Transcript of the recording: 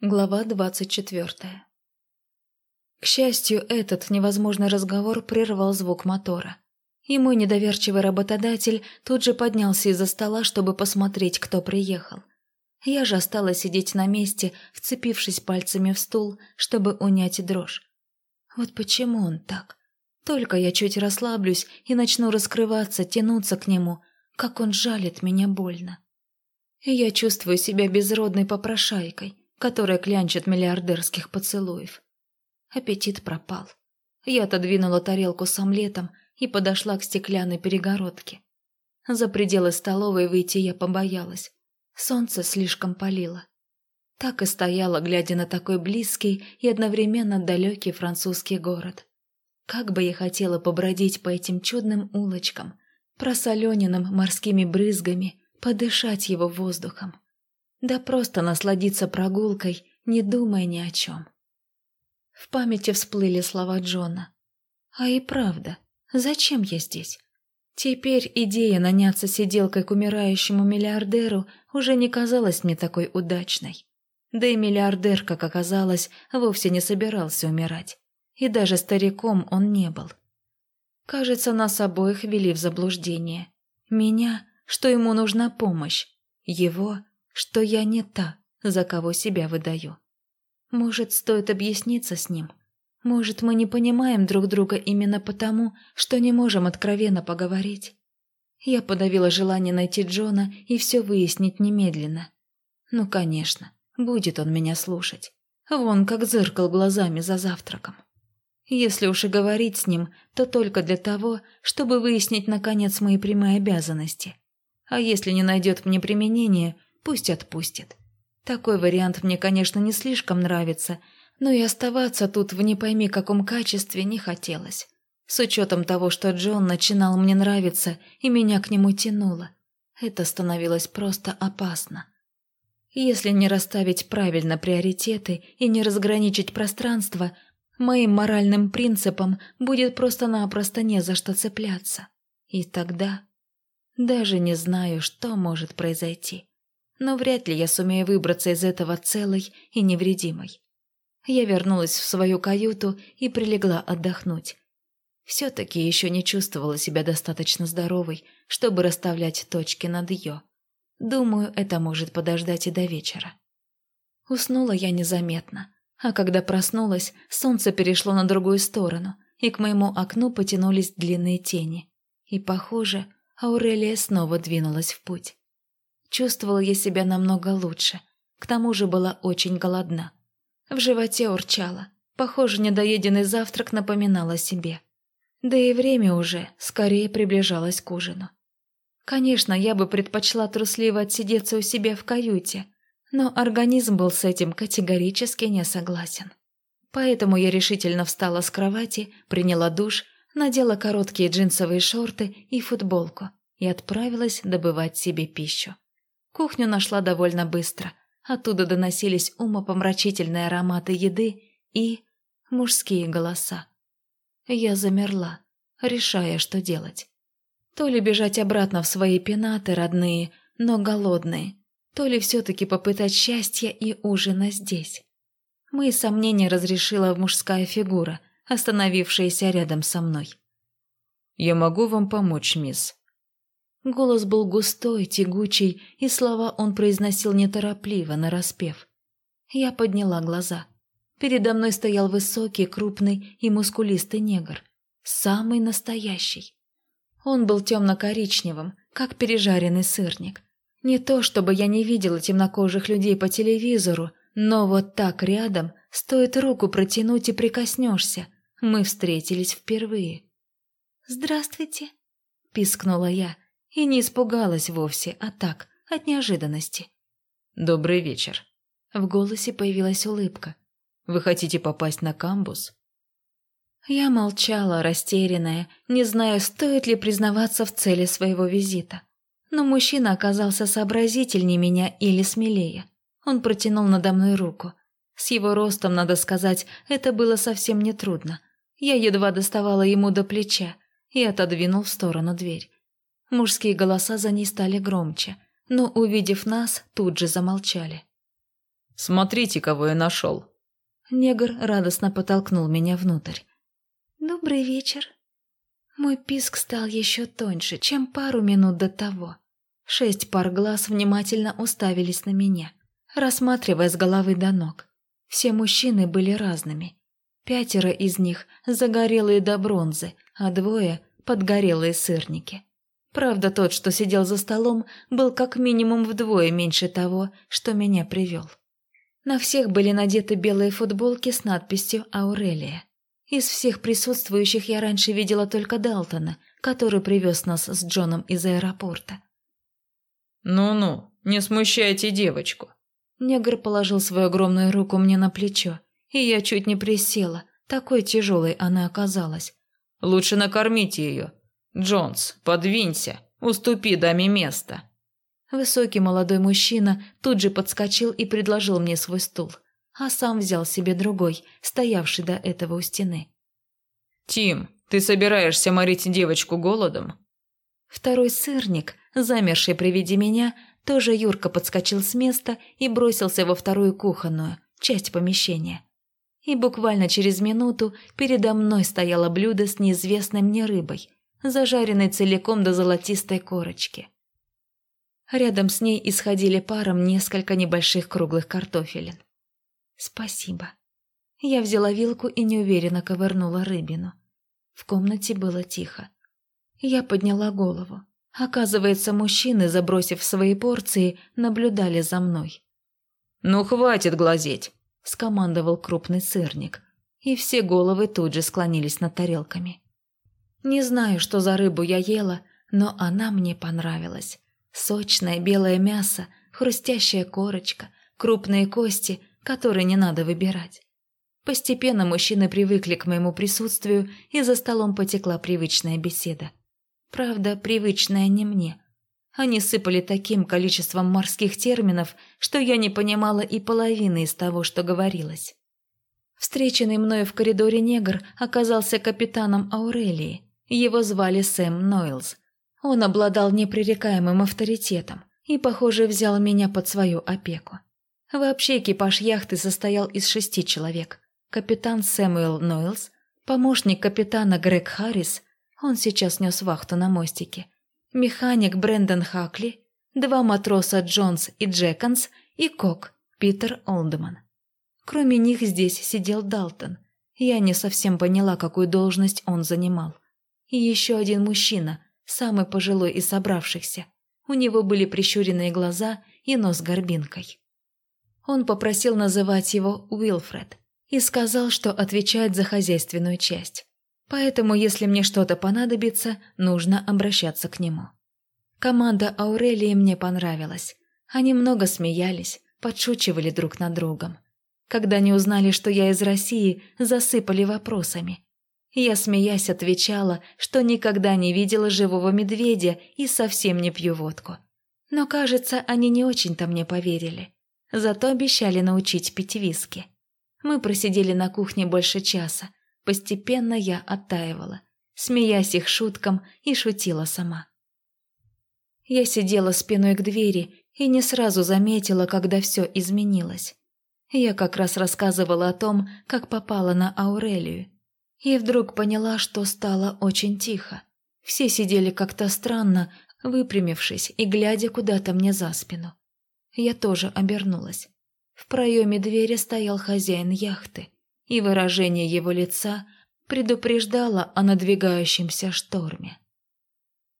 Глава двадцать четвертая. К счастью, этот невозможный разговор прервал звук мотора. И мой недоверчивый работодатель тут же поднялся из-за стола, чтобы посмотреть, кто приехал. Я же осталась сидеть на месте, вцепившись пальцами в стул, чтобы унять дрожь. Вот почему он так? Только я чуть расслаблюсь и начну раскрываться, тянуться к нему, как он жалит меня больно. И я чувствую себя безродной попрошайкой, которая клянчит миллиардерских поцелуев. Аппетит пропал. Я отодвинула тарелку с омлетом и подошла к стеклянной перегородке. За пределы столовой выйти я побоялась. Солнце слишком палило. Так и стояла, глядя на такой близкий и одновременно далекий французский город. Как бы я хотела побродить по этим чудным улочкам, просолененным морскими брызгами, подышать его воздухом. Да просто насладиться прогулкой, не думая ни о чем. В памяти всплыли слова Джона. А и правда, зачем я здесь? Теперь идея наняться сиделкой к умирающему миллиардеру уже не казалась мне такой удачной. Да и миллиардер, как оказалось, вовсе не собирался умирать. И даже стариком он не был. Кажется, нас обоих вели в заблуждение. Меня, что ему нужна помощь. Его, что я не та, за кого себя выдаю. Может, стоит объясниться с ним? Может, мы не понимаем друг друга именно потому, что не можем откровенно поговорить? Я подавила желание найти Джона и все выяснить немедленно. Ну, конечно, будет он меня слушать. Вон как зыркал глазами за завтраком. Если уж и говорить с ним, то только для того, чтобы выяснить, наконец, мои прямые обязанности. А если не найдет мне применения, Пусть отпустит. Такой вариант мне, конечно, не слишком нравится, но и оставаться тут в не пойми каком качестве не хотелось. С учетом того, что Джон начинал мне нравиться и меня к нему тянуло. Это становилось просто опасно. Если не расставить правильно приоритеты и не разграничить пространство, моим моральным принципам будет просто-напросто не за что цепляться. И тогда даже не знаю, что может произойти но вряд ли я сумею выбраться из этого целой и невредимой. Я вернулась в свою каюту и прилегла отдохнуть. Все-таки еще не чувствовала себя достаточно здоровой, чтобы расставлять точки над «ё». Думаю, это может подождать и до вечера. Уснула я незаметно, а когда проснулась, солнце перешло на другую сторону, и к моему окну потянулись длинные тени. И, похоже, Аурелия снова двинулась в путь. Чувствовала я себя намного лучше. К тому же была очень голодна. В животе урчала. Похоже, недоеденный завтрак напоминал о себе. Да и время уже скорее приближалось к ужину. Конечно, я бы предпочла трусливо отсидеться у себя в каюте, но организм был с этим категорически не согласен. Поэтому я решительно встала с кровати, приняла душ, надела короткие джинсовые шорты и футболку и отправилась добывать себе пищу. Кухню нашла довольно быстро. Оттуда доносились умопомрачительные ароматы еды и мужские голоса. Я замерла, решая, что делать. То ли бежать обратно в свои пенаты родные, но голодные, то ли все-таки попытать счастья и ужина здесь. Мои сомнения разрешила мужская фигура, остановившаяся рядом со мной. «Я могу вам помочь, мисс?» Голос был густой, тягучий, и слова он произносил неторопливо, нараспев. Я подняла глаза. Передо мной стоял высокий, крупный и мускулистый негр. Самый настоящий. Он был темно-коричневым, как пережаренный сырник. Не то, чтобы я не видела темнокожих людей по телевизору, но вот так рядом, стоит руку протянуть и прикоснешься. Мы встретились впервые. «Здравствуйте», — пискнула я, — и не испугалась вовсе, а так, от неожиданности. «Добрый вечер». В голосе появилась улыбка. «Вы хотите попасть на камбус?» Я молчала, растерянная, не зная, стоит ли признаваться в цели своего визита. Но мужчина оказался сообразительнее меня или смелее. Он протянул надо мной руку. С его ростом, надо сказать, это было совсем нетрудно. Я едва доставала ему до плеча и отодвинул в сторону дверь. Мужские голоса за ней стали громче, но, увидев нас, тут же замолчали. Смотрите, кого я нашел!» Негр радостно потолкнул меня внутрь. «Добрый вечер!» Мой писк стал еще тоньше, чем пару минут до того. Шесть пар глаз внимательно уставились на меня, рассматривая с головы до ног. Все мужчины были разными. Пятеро из них загорелые до бронзы, а двое – подгорелые сырники. Правда, тот, что сидел за столом, был как минимум вдвое меньше того, что меня привел. На всех были надеты белые футболки с надписью «Аурелия». Из всех присутствующих я раньше видела только Далтона, который привез нас с Джоном из аэропорта. «Ну-ну, не смущайте девочку». Негр положил свою огромную руку мне на плечо, и я чуть не присела, такой тяжелой она оказалась. «Лучше накормите ее. Джонс, подвинься, уступи даме место». Высокий молодой мужчина тут же подскочил и предложил мне свой стул, а сам взял себе другой, стоявший до этого у стены. «Тим, ты собираешься морить девочку голодом?» Второй сырник, замерший при виде меня, тоже Юрка подскочил с места и бросился во вторую кухонную, часть помещения. И буквально через минуту передо мной стояло блюдо с неизвестной мне рыбой, зажаренной целиком до золотистой корочки. Рядом с ней исходили паром несколько небольших круглых картофелин. «Спасибо». Я взяла вилку и неуверенно ковырнула рыбину. В комнате было тихо. Я подняла голову. Оказывается, мужчины, забросив свои порции, наблюдали за мной. «Ну, хватит глазеть!» – скомандовал крупный сырник. И все головы тут же склонились над тарелками. Не знаю, что за рыбу я ела, но она мне понравилась. Сочное белое мясо, хрустящая корочка, крупные кости, которые не надо выбирать. Постепенно мужчины привыкли к моему присутствию, и за столом потекла привычная беседа. Правда, привычная не мне. Они сыпали таким количеством морских терминов, что я не понимала и половины из того, что говорилось. Встреченный мною в коридоре негр оказался капитаном Аурелии. Его звали Сэм Нойлз – он обладал непререкаемым авторитетом и, похоже, взял меня под свою опеку. Вообще экипаж яхты состоял из шести человек. Капитан Сэмюэл Нойлс, помощник капитана Грег Харрис, он сейчас нес вахту на мостике, механик Брэндон Хакли, два матроса Джонс и Джеконс и кок Питер Олдман. Кроме них здесь сидел Далтон. Я не совсем поняла, какую должность он занимал. И еще один мужчина – самый пожилой из собравшихся. У него были прищуренные глаза и нос горбинкой. Он попросил называть его Уилфред и сказал, что отвечает за хозяйственную часть. Поэтому, если мне что-то понадобится, нужно обращаться к нему. Команда Аурелии мне понравилась. Они много смеялись, подшучивали друг над другом. Когда не узнали, что я из России, засыпали вопросами. Я, смеясь, отвечала, что никогда не видела живого медведя и совсем не пью водку. Но, кажется, они не очень-то мне поверили. Зато обещали научить пить виски. Мы просидели на кухне больше часа. Постепенно я оттаивала, смеясь их шуткам и шутила сама. Я сидела спиной к двери и не сразу заметила, когда все изменилось. Я как раз рассказывала о том, как попала на Аурелию, и вдруг поняла, что стало очень тихо. Все сидели как-то странно, выпрямившись и глядя куда-то мне за спину. Я тоже обернулась. В проеме двери стоял хозяин яхты, и выражение его лица предупреждало о надвигающемся шторме.